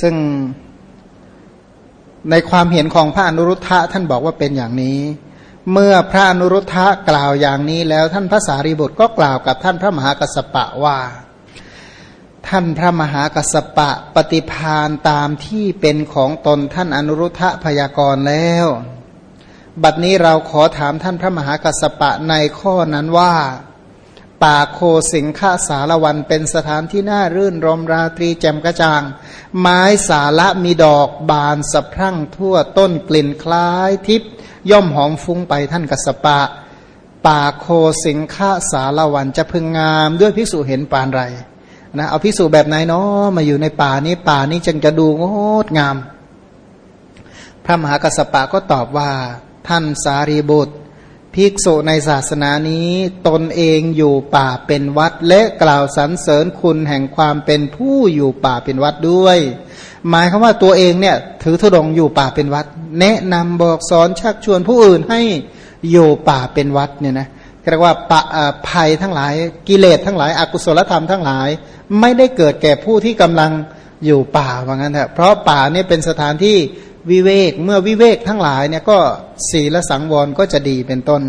ซึ่งในความเห็นของพระอนุรุทธะท่านบอกว่าเป็นอย่างนี้ เมื่อพระอนุรุทธะกล่าวอย่างนี้แล้วท่านพระสารีบุตรก็กล่าวกับท่านพระมหากัสสปะว่า ท่านพระมหากัสสปะปฏิพานตามที่เป็นของตนท่านอนุรุทธะพยากรณ์แล้ว บัดนี้เราขอถามท่านพระมหากัสปะในข้อนั้นว่า ป่าโคสิงฆาสารวันเป็นสถานที่น่ารื่นรมราตรีแจ่มกระจ่าง ไม้สาละมีดอกบานสะพรั่งทั่วต้นกลิ่นคล้ายทิพย่อมหอมฟุ้งไปท่านกัสปะ ป่าโคสิงฆาสารวันจะพึงงามด้วยภิกษุเห็นปานไรนะเอาภิกษุแบบไหนเนาะมาอยู่ในป่านี้ป่านี้จึงจะดูงดงาม พระมหากัสปะก็ตอบว่า ท่านสารีบุตร ภิกษุในศาสนานี้ตนเองอยู่ป่าเป็นวัด และกล่าวสรรเสริญคุณแห่งความเป็นผู้อยู่ป่าเป็นวัดด้วย หมายคือว่าตัวเองเนี่ยถือธุดงอยู่ป่าเป็นวัด แนะนำบอกสอนชักชวนผู้อื่นให้อยู่ป่าเป็นวัดเนี่ยนะเรียกว่าปะภัยทั้งหลายกิเลสทั้งหลายอากุศลธรรมทั้งหลาย ไม่ได้เกิดแก่ผู้ที่กำลังอยู่ป่าว่างั้นเถอะเพราะป่าเนี่ยเป็นสถานที่ วิเวก เมื่อวิเวกทั้งหลายเนี่ยก็ศีลสังวรก็จะดีเป็นต้น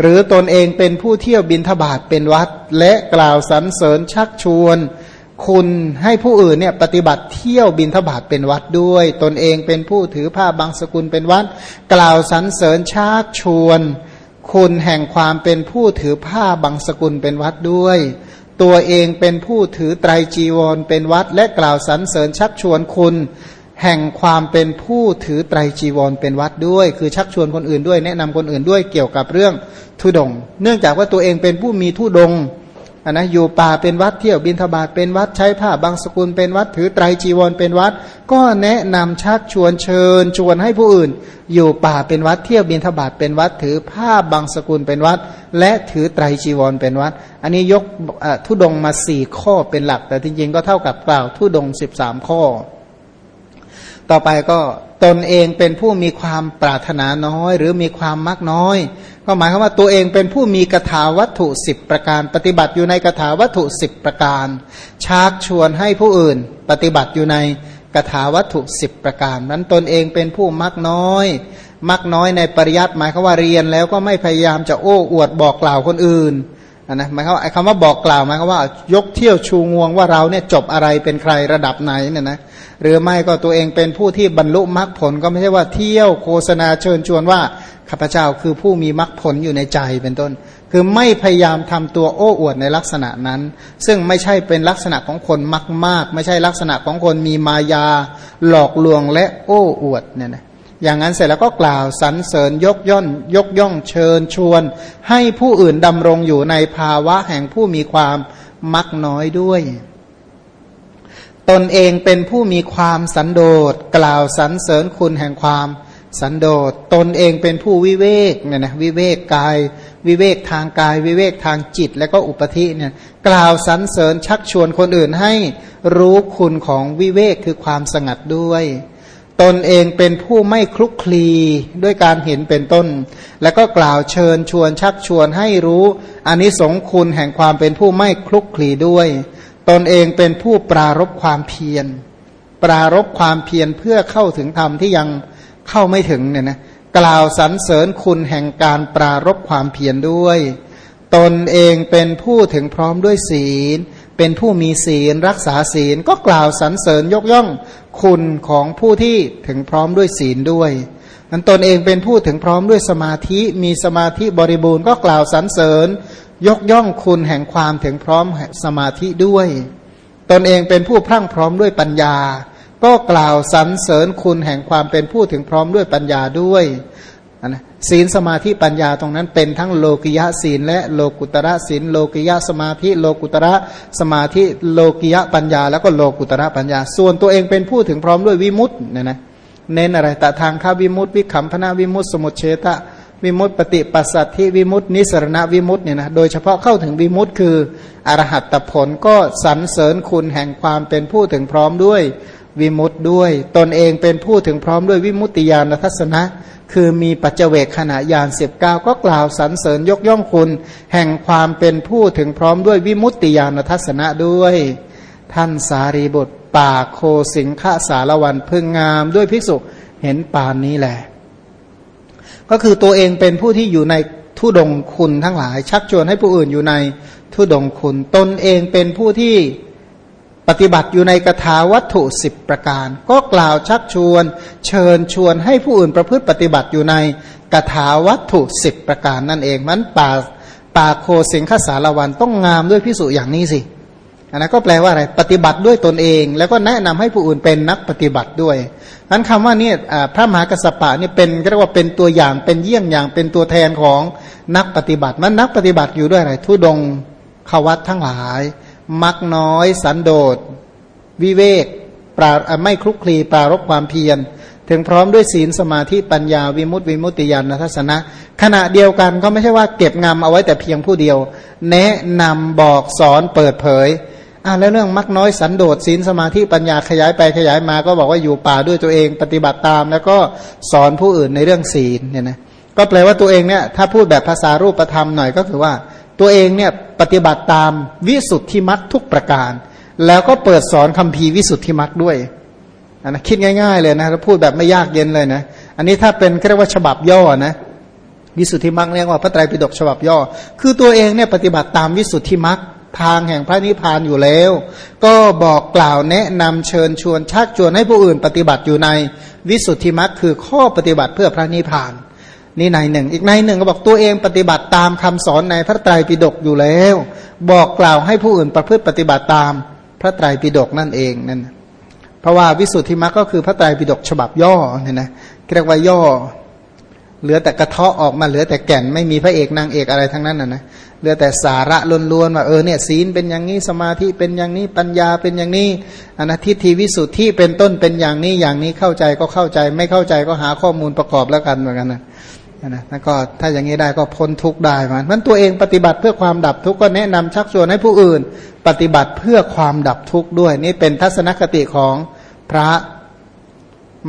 หรือตนเองเป็นผู้เที่ยวบินทบาทเป็นวัด และกล่าวสรรเสริญชักชวน คุณให้ผู้อื่นเนี่ยปฏิบัติเที่ยวบินทบาทเป็นวัดด้วย ตนเองเป็นผู้ถือผ้าบางสกุลเป็นวัด กล่าวสรรเสริญชักชวน คุณแห่งความเป็นผู้ถือผ้าบางสกุลเป็นวัดด้วยตัวเองเป็นผู้ถือไตรจีวรเป็นวัด และกล่าวสรรเสริญชักชวนคุณ แห่งความเป็นผู้ถือไตรจีวรเป็นวัดด้วย คือชักชวนคนอื่นด้วย แนะนำคนอื่นด้วยเกี่ยวกับเรื่องทุดง เนื่องจากว่าตัวเองเป็นผู้มีทุดงอันนะอยู่ป่าเป็นวัดเที่ยวบินทบาทเป็นวัดใช้ผ้าบางสกุลเป็นวัดถือไตรจีวรเป็นวัด ก็แนะนำชักชวนเชิญ ชวนให้ผู้อื่น อยู่ป่าเป็นวัดเที่ยวบินทบาทเป็นวัด ถือผ้าบางสกุลเป็นวัด และถือไตรจีวรเป็นวัด อันนี้ยกทุดงมาสี่ข้อเป็นหลัก แต่จริงๆก็เท่ากับกล่าวทุดงสิบสามข้อ ต่อไปก็ตนเองเป็นผู้มีความปรารถนาน้อย หรือมีความมักน้อย ก็หมายความว่าตัวเองเป็นผู้มีกถาวัตถุสิบประการ ปฏิบัติอยู่ในกถาวัตถุสิบประการ ชักชวนให้ผู้อื่น ปฏิบัติอยู่ในกถาวัตถุสิบประการ นั้นตนเองเป็นผู้มักน้อย มักน้อยในปริยัติหมายความว่าเรียนแล้วก็ไม่พยายามจะโอ้อวดบอกกล่าวคนอื่น นะหมายความว่าไอ้คำว่าบอกกล่าวหมายความว่ายกเที่ยวชูงวงว่าเราเนี่ยจบอะไรเป็นใครระดับไหนเนี่ยนะหรือไม่ก็ตัวเองเป็นผู้ที่บรรลุมรรคผลก็ไม่ใช่ว่าเที่ยวโฆษณาเชิญชวนว่าข้าพเจ้าคือผู้มีมรรคผลอยู่ในใจเป็นต้น คือไม่พยายามทำตัวโอ้อวดในลักษณะนั้น ซึ่งไม่ใช่เป็นลักษณะของคนมากมากไม่ใช่ลักษณะของคนมีมายาหลอกลวงและโอ้อวดเนี่ยนะ อย่างนั้นเสร็จแล้วก็กล่าวสรรเสริญยกย่อนยกย่องเชิญชวน ให้ผู้อื่นดำรงอยู่ในภาวะแห่งผู้มีความมักน้อยด้วย ตนเองเป็นผู้มีความสันโดษกล่าวสรรเสริญคุณแห่งความสันโดษตนเองเป็นผู้วิเวกเนี่ยนะวิเวกกาย วิเวกทางกาย วิเวกทางจิต และก็อุปธิเนี่ยกล่าวสรรเสริญชักชวนคนอื่นให้รู้คุณของวิเวกคือความสงัดด้วย ตนเองเป็นผู้ไม่คลุกคลีด้วยการเห็นเป็นต้น แล้วก็กล่าวเชิญชวนชักชวนให้รู้อันนี้สงคุณแห่งความเป็นผู้ไม่คลุกคลีด้วย ตนเองเป็นผู้ปรารบความเพียร ปรารบความเพียรเพื่อเข้าถึงธรรมที่ยังเข้าไม่ถึงเนี่ยนะกล่าวสรรเสริญคุณแห่งการปรารบความเพียรด้วย ตนเองเป็นผู้ถึงพร้อมด้วยศีล เป็นผู้มีศีลรักษาศีลก็กล่าวสรรเสริญยกย่องคุณของผู้ที่ถึงพร้อมด้วยศีลด้วยมันตนเองเป็นผู้ถึงพร้อมด้วยสมาธิมีสมาธิบริบูรณ์ก็กล่าวสรรเสริญ ยกย่องคุณแห่งความถึงพร้อมสมาธิด้วย ตนเองเป็นผู้พรั่งพร้อมด้วยปัญญา ก็กล่าวสรรเสริญคุณแห่งความเป็นผู้ถึงพร้อมด้วยปัญญาด้วย นะศีลสมาธิปัญญาตรงนั้นเป็นทั้งโลกิยะศีลและโลกุตระศีลโลกิยะสมาธิ โลกุตระสมาธิโลกิยะปัญญา แล้วก็โลกุตระปัญญา ส่วนตัวเองเป็นผู้ถึงพร้อมด้วยวิมุตต์เนี่ยนะเน้นอะไรแต่ทางข้าวิมุตต์วิคัมพนาวิมุตต์สมุทเฉตะวิมุตติปฏิปัสสัตทิวิมุตตินิสรณวิมุตติเนี่ยนะโดยเฉพาะเข้าถึงวิมุตติคืออรหัตตผลก็สรรเสริญคุณแห่งความเป็นผู้ถึงพร้อมด้วยวิมุตติด้วย ตนเองเป็นผู้ถึงพร้อมด้วยวิมุตติญาณทัศนะ คือมีปัจเจกขณะยานสิบเก้าก็กล่าวสรรเสริญยกย่องคุณ แห่งความเป็นผู้ถึงพร้อมด้วยวิมุตติญาณทัศนะด้วย ท่านสารีบุตรป่าโคสิงฆสารวันพึงงามด้วยภิกษุเห็นปานนี้แหละก็คือตัวเองเป็นผู้ที่อยู่ในทุดงคุณทั้งหลาย ชักชวนให้ผู้อื่นอยู่ในทุดงคุณ ตนเองเป็นผู้ที่ ปฏิบัติอยู่ในกถาวัตถุสิบประการ ก็กล่าวชักชวน เชิญชวนให้ผู้อื่นประพฤติปฏิบัติอยู่ในกถาวัตถุสิบประการนั่นเองมันป่าป่าโคสิงคสารวันต้องงามด้วยพิสุอย่างนี้สิอันนั้นก็แปลว่าอะไรปฏิบัติด้วยตนเอง แล้วก็แนะนำให้ผู้อื่นเป็นนักปฏิบัติด้วยนั้นคำว่านี่พระมหากัสปะนี่เป็นเรียกว่าเป็นตัวอย่างเป็นเยี่ยงอย่างเป็นตัวแทนของนักปฏิบัติมันนักปฏิบัติอยู่ด้วยอะไรทุดงขวัตทั้งหลาย มักน้อยสันโดษ วิเวกปราไม่คลุกคลีปรารบความเพียร ถึงพร้อมด้วยศีลสมาธิปัญญาวิมุตติวิมุตติญาณทัศนะ ขณะเดียวกันก็ไม่ใช่ว่าเก็บงำเอาไว้แต่เพียงผู้เดียว แนะนำบอกสอนเปิดเผยอ่าแล้วเรื่องมักน้อยสันโดษศีลสมาธิปัญญาขยายไปขยายมาก็บอกว่าอยู่ป่าด้วยตัวเองปฏิบัติตาม แล้วก็สอนผู้อื่นในเรื่องศีลเนี่ยนะก็แปลว่าตัวเองเนี่ยถ้าพูดแบบภาษารูปธรรมหน่อยก็คือว่า ตัวเองเนี่ยปฏิบัติตามวิสุทธิมักทุกประการ แล้วก็เปิดสอนคำพีวิสุทธิมักด้วยนนะคิดง่าย ๆ เลยนะถ้าพูดแบบไม่ยากเย็นเลยนะอันนี้ถ้าเป็นเรียกว่าฉบับย่อนะวิสุทธิมักเรียกว่าพระไตรปิฎกฉบับย่อ คือตัวเองเนี่ยปฏิบัติตามวิสุทธิมักทางแห่งพระนิพพานอยู่แล้ว ก็บอกกล่าวแนะนำเชิญชวนชักชวนให้ผู้อื่นปฏิบัติอยู่ในวิสุทธิมรรคคือข้อปฏิบัติเพื่อพระนิพพาน นี่ในหนึ่ง อีกในหนึ่งก็บอกตัวเองปฏิบัติตามคำสอนในพระไตรปิฎกอยู่แล้ว บอกกล่าวให้ผู้อื่นประพฤติปฏิบัติตามพระไตรปิฎกนั่นเองนั่นเพราะว่าวิสุทธิมรรคก็คือพระไตรปิฎกฉบับย่อเนี่ยนะเรียกว่าย่อ เหลือแต่กระเทาะออกมาเหลือแต่แก่นไม่มีพระเอกนางเอกอะไรทั้งนั้นนะนะเหลือแต่สาระล้วนๆว่าเออเนี่ยศีลเป็นอย่างนี้สมาธิเป็นอย่างนี้ปัญญาเป็นอย่างนี้อนัทิฏฐิวิสุทธิเป็นต้นเป็นอย่างนี้อย่างนี้เข้าใจก็เข้าใจ ไม่เข้าใจก็หาข้อมูลประกอบแล้วกันเหมือนกันนะ นะแล้วก็ถ้าอย่างนี้ได้ก็พ้นทุกข์ได้มันมันตัวเองปฏิบัติเพื่อความดับทุกข์ก็แนะนำชักชวนให้ผู้อื่น ปฏิบัติเพื่อความดับทุกข์ด้วย นี่เป็นทัศนคติของพระ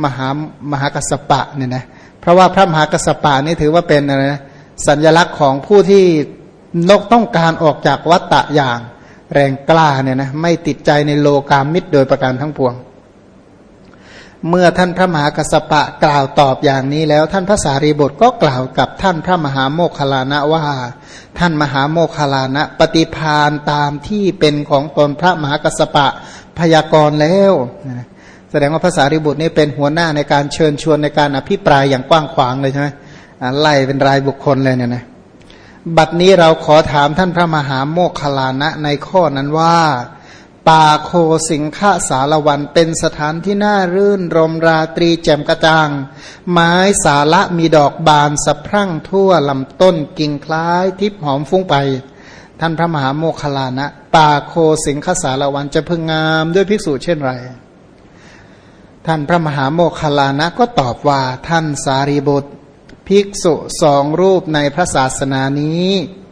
มหามหากัสปะเนี่ยนะเพราะว่าพระมหากัสปะนี่ถือว่าเป็นอะไรนะสัญลักษณ์ของผู้ที่นกต้องการออกจากวัตตะอย่างแรงกล้าเนี่ยนะไม่ติดใจในโลกามิตรโดยประการทั้งปวง เมื่อท่านพระมหากัสปะกล่าวตอบอย่างนี้แล้ว ท่านพระสารีบุตรก็กล่าวกับท่านพระมหาโมคคลานะว่า ท่านมหาโมคคลานะ ปฏิพานตามที่เป็นของตนพระมหากัสปะพยากรณ์แล้วแสดงว่าพระสารีบุตรนี่เป็นหัวหน้าในการเชิญชวนในการอภิปรายอย่างกว้างขวางเลยใช่ไหมไล่เป็นรายบุคคลเลยเนี่ยนะบัดนี้เราขอถามท่านพระมหาโมคคลานะในข้อนั้นว่า ป่าโคสิงฆาสารวันเป็นสถานที่น่ารื่นรมราตรีแจ่มกระจ่าง ไม้สาละมีดอกบานสะพรั่งทั่วลำต้นกิ่งคล้ายทิพหอมฟุ้งไป ท่านพระมหาโมคคลานะ ป่าโคสิงฆาสารวันจะพึงงามด้วยภิกษุเช่นไร ท่านพระมหาโมคคลานะก็ตอบว่าท่านสารีบุตร ภิกษุสองรูปในพระศาสนานี้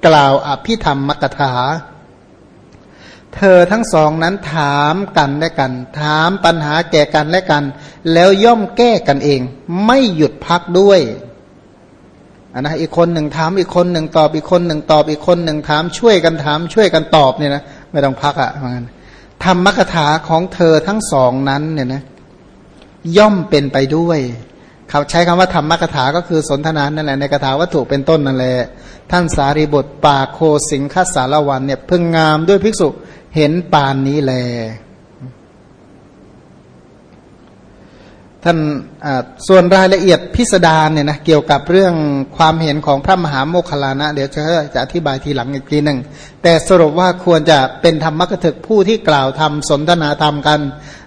กล่าวอภิธรรมมกถา เธอทั้งสองนั้นถามกันและกัน ถามปัญหาแก่กันและกัน แล้วย่อมแก้กันเอง ไม่หยุดพักด้วยอันนะอีกคนหนึ่งถามอีกคนหนึ่งตอบอีกคนหนึ่งตอบอีกคนหนึ่งถามช่วยกันถามช่วยกันตอบเนี่ยนะไม่ต้องพักอะ่ะเหมือนกันธรรมกถาของเธอทั้งสองนั้นเนี่ยนะย่อมเป็นไปด้วยเขาใช้คำว่าธรรมกถาก็คือสนทนานั่นแหละในกถาวัตถุเป็นต้นนั่นแหละท่านสารีบทป่าโคสิงคสารวันเนี่ยพึงงามด้วยภิกษุ เห็นปานนี้แล ท่านส่วนรายละเอียดพิสดารเนี่ยนะเกี่ยวกับเรื่องความเห็นของพระมหาโมคคลานะ เดี๋ยวจะจะอธิบายทีหลังอีกทีหนึ่ง แต่สรุปว่าควรจะเป็นธรรมกถึกผู้ที่กล่าวทำสนทนาธรรมกัน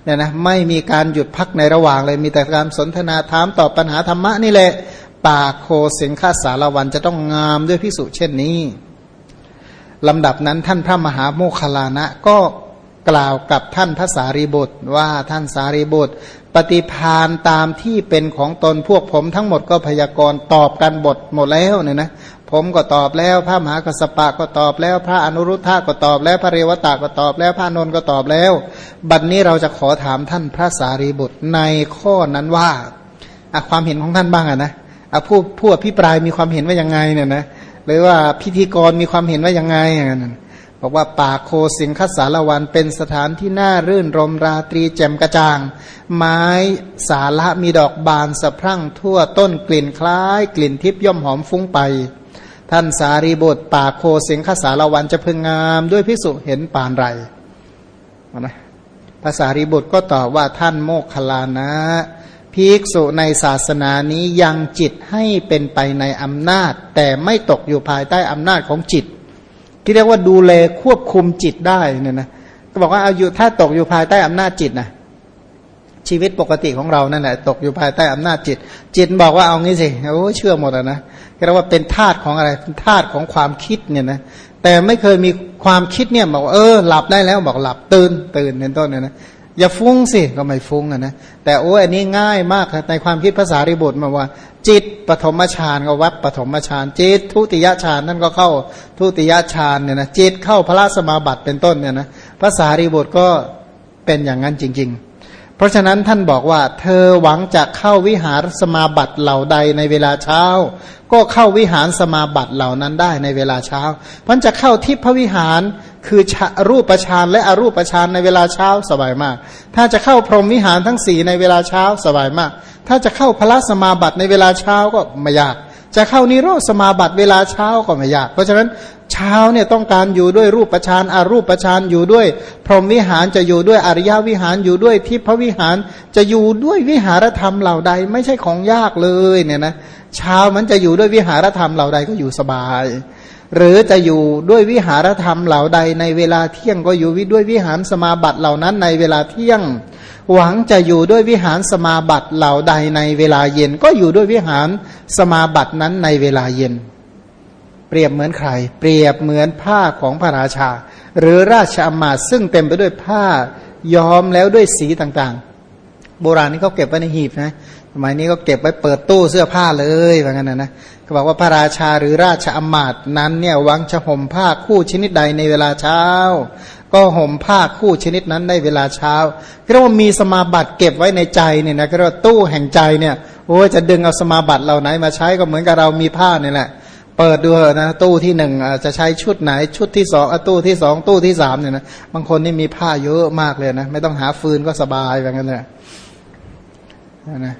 เนี่ยนะไม่มีการหยุดพักในระหว่างเลยมีแต่การสนทนาถามตอบปัญหาธรรมะนี่แหละป่าโคสิงฆาสารวันจะต้องงามด้วยพิสุเช่นนี้ ลำดับนั้นท่านพระมหาโมคลานะก็กล่าวกับท่านพระสารีบุตรว่าท่านสารีบุตร ปฏิพานตามที่เป็นของตนพวกผมทั้งหมดก็พยากรณ์ตอบกันบทหมดแล้วเนี่ยนะผมก็ตอบแล้วพระมหากสปะก็ตอบแล้ว พระอนุรุทธะก็ตอบแล้วพระเรวตาก็ตอบแล้วพระนนท์ก็ตอบแล้ว บัดนนี้เราจะขอถามท่านพระสารีบุตรในข้อนั้นว่าความเห็นของท่านบ้างอะนะผู้ผู้อภิปรายมีความเห็นว่ายังไงเนี่ยนะ หรือว่าพิธีกรมีความเห็นว่ายังไงอย่างนั้นบอกว่าป่าโคสิงคสารวันเป็นสถานที่น่ารื่นรมราตรีแจ่มกระจ่าง ไม้สาละมีดอกบานสะพรั่งทั่วต้นกลิ่นคล้าย กลิ่นทิพย่อมหอมฟุ้งไป ท่านสารีบุตรป่าโคสิงคสารวันจะพึงงามด้วยพิสุเห็นปานไรนะภาษารีบุตรก็ตอบว่าท่านโมคคลานะ ภิกษุในศาสนานี้ยังจิตให้เป็นไปในอำนาจ แต่ไม่ตกอยู่ภายใต้อำนาจของจิต ที่เรียกว่าดูแลควบคุมจิตได้เนี่ยนะก็บอกว่าเอาอยู่ถ้าตกอยู่ภายใต้อำนาจจิตนะชีวิตปกติของเรานั่นแหละตกอยู่ภายใต้อำนาจจิต จิตบอกว่าเอางี้สิโอ้เชื่อหมดนะเรียกว่าเป็นธาตุของอะไรเป็นธาตุของความคิดเนี่ยนะแต่ไม่เคยมีความคิดเนี่ยบอกเออหลับได้แล้วบอกหลับตื่นตื่นเป็นต้นเนี่ยนะ อย่าฟุ้งสิก็ไม่ฟุ้งนะนะแต่โอ้อันนี้ง่ายมากในความคิดภาษาริบุตรมาว่า จิตปฐมฌานก็วัดปฐมฌานจิตทุติยฌานนั่นก็เข้าทุติยฌานเนี่ยนะจิตเข้าพระสมาบัติเป็นต้นเนี่ยนะภาษาริบุตรก็เป็นอย่างนั้นจริง ๆ ราะฉะนั้นท่านบอกว่า เธอหวังจะเข้าวิหารสมาบัติเหล่าใดในเวลาเช้า ก็เข้าวิหารสมาบัติเหล่านั้นได้ในเวลาเช้าพันจะเข้าทิพวิหารคือรูปประชานและอรูปประชานในเวลาเช้าสบายมาก ถ้าจะเข้าพรหมวิหารทั้งสี่ในเวลาเช้าสบายมาก ถ้าจะเข้าพระสมาบัติในเวลาเช้าก็ไม่ยาก จะเข้านิโรธสมาบัติเวลาเช้าก็ไม่ยาก เพราะฉะนั้นเช้าเนี่ยต้องการอยู่ด้วยรูปประชานอารูปประชานอยู่ด้วย พรหมวิหารจะอยู่ด้วยอริยวิหารอยู่ด้วยทิพวิหารจะอยู่ด้วยวิหารธรรมเหล่าใด ไม่ใช่ของยากเลยเนี่ยนะเช้ามันจะอยู่ด้วยวิหารธรรมเหล่าใดก็อยู่สบาย หรือจะอยู่ด้วยวิหารธรรมเหล่าใดในเวลาเที่ยงก็อยู่ด้วยวิหารสมาบัติเหล่านั้นในเวลาเที่ยง หวังจะอยู่ด้วยวิหารสมาบัติเหล่าใดในเวลาเย็น ก็อยู่ด้วยวิหารสมาบัตินั้นในเวลาเย็น เปรียบเหมือนใคร เปรียบเหมือนผ้าของพระราชา หรือราชอมาตซึ่งเต็มไปด้วยผ้าย้อมแล้วด้วยสีต่างๆ โบราณนี่เขาเก็บไว้ในหีบนะสมัยนี้ก็เก็บไว้เปิดตู้เสื้อผ้าเลยว่างั้นนะนะเขาบอกว่าพระราชาหรือราชอมาตนั้นเนี่ยวังจะห่มผ้าคู่ชนิดใดในเวลาเช้า ก็ห่มผ้าคู่ชนิดนั้นได้เวลาเช้าเรียกว่ามีสมาบัติเก็บไว้ในใจเนี่ยนะเรียกว่าตู้แห่งใจเนี่ยโอ้จะดึงเอาสมาบัติเหล่าไหนมาใช้ก็เหมือนกับเรามีผ้าเนี่ยแหละ เปิดดูนะตู้ที่หนึ่งจะใช้ชุดไหน ชุดที่สองตู้ที่สองตู้ที่สามเนี่ยนะบางคนนี่มีผ้าเยอะมากเลยนะไม่ต้องหาฟืนก็สบายแบบนั้นเลยนะ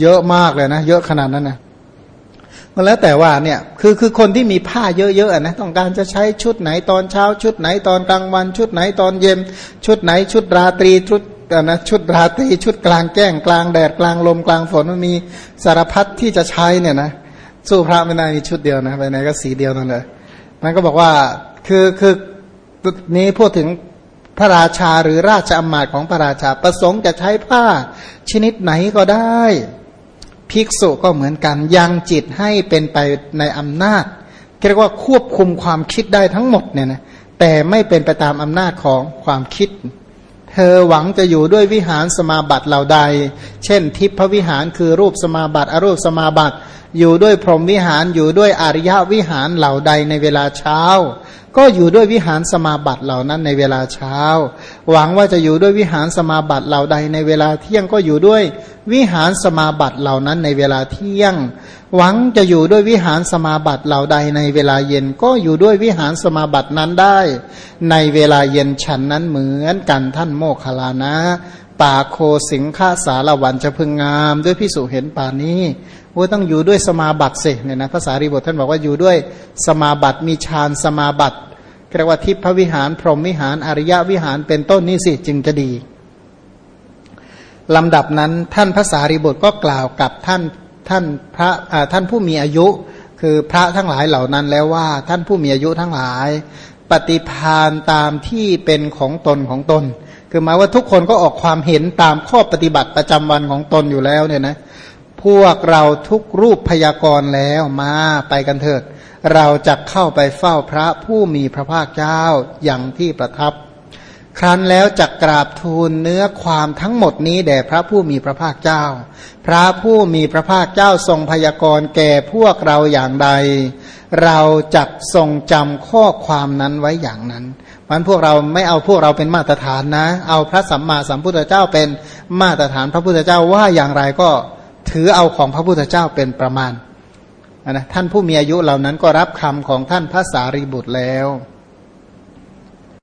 เยอะมากเลยนะ เยอะขนาดนั้นนะ ก็แล้วแต่ว่าเนี่ยคือคือคนที่มีผ้าเยอะๆนะต้องการจะใช้ชุดไหนตอนเช้า ชุดไหนตอนกลางวัน ชุดไหนตอนเย็น ชุดไหนชุดราตรีชุดนะชุดราตรีชุดกลางแก้งกลางแดดกลางลมกลางฝนมันมีสารพัดที่จะใช้เนี่ยนะสู้พระไม่ได้มีชุดเดียวนะไปไหนก็สีเดียวนั่นเลยมันก็บอกว่าคือคือนี้พูดถึงพระราชาหรือราชอมาตย์ของพระราชาประสงค์จะใช้ผ้าชนิดไหนก็ได้ ภิกษุก็เหมือนกันยังจิตให้เป็นไปในอำนาจเรียกว่าควบคุมความคิดได้ทั้งหมดเนี่ยนะแต่ไม่เป็นไปตามอำนาจของความคิด เธอหวังจะอยู่ด้วยวิหารสมาบัติเหล่าใด เช่น ทิพวิหารคือรูปสมาบัติอรูปสมาบัติ อยู่ด้วยพรหมวิหารอยู่ด้วยอริยวิหารเหล่าใดในเวลาเช้า ก็อยู่ด้วยวิหารสมาบัติเหล่านั้นในเวลาเช้า หวังว่าจะอยู่ด้วยวิหารสมาบัติเหล่าใดในเวลาเที่ยงก็อยู่ด้วยวิหารสมาบัติเหล่านั้นในเวลาเที่ยง หวังจะอยู่ด้วยวิหารสมาบัติเหล่าใดในเวลาเย็นก็อยู่ด้วยวิหารสมาบัตินั้นได้ ในเวลาเย็นฉันนั้นเหมือนกันท่านโมคคลานะป่าโคสิงฆาสารวันจะพึงงามด้วยพิสุเห็นป่านี้ ว่าต้องอยู่ด้วยสมาบัติสิเนี่ยนะภาษารีบทท่านบอกว่าอยู่ด้วยสมาบัติมีฌานสมาบัติเรียกว่าทิพวิหาร พรหมวิหาร อริยวิหารเป็นต้นนี่สิจึงจะดีลำดับนั้นท่านภาษารีบทก็กล่าวกับท่านท่านพระท่านผู้มีอายุ คือพระทั้งหลายเหล่านั้นแล้วว่าท่านผู้มีอายุทั้งหลาย ปฏิพานตามที่เป็นของตนของตน คือหมายว่าทุกคนก็ออกความเห็นตามข้อปฏิบัติประจำวันของตนอยู่แล้วเนี่ยนะ พวกเราทุกรูปพยากรณ์แล้วมาไปกันเถิด เราจะเข้าไปเฝ้าพระผู้มีพระภาคเจ้าอย่างที่ประทับ ครั้นแล้วจักกราบทูลเนื้อความทั้งหมดนี้แด่พระผู้มีพระภาคเจ้า พระผู้มีพระภาคเจ้าทรงพยากรณ์แก่พวกเราอย่างใด เราจักทรงจำข้อความนั้นไว้อย่างนั้นมันพวกเราไม่เอาพวกเราเป็นมาตรฐานนะ เอาพระสัมมาสัมพุทธเจ้าเป็นมาตรฐานพระพุทธเจ้าว่าอย่างไรก็ ถือเอาของพระพุทธเจ้าเป็นประมาณนะท่านผู้มีอายุเหล่านั้นก็รับคำของท่านพระสารีบุตรแล้ว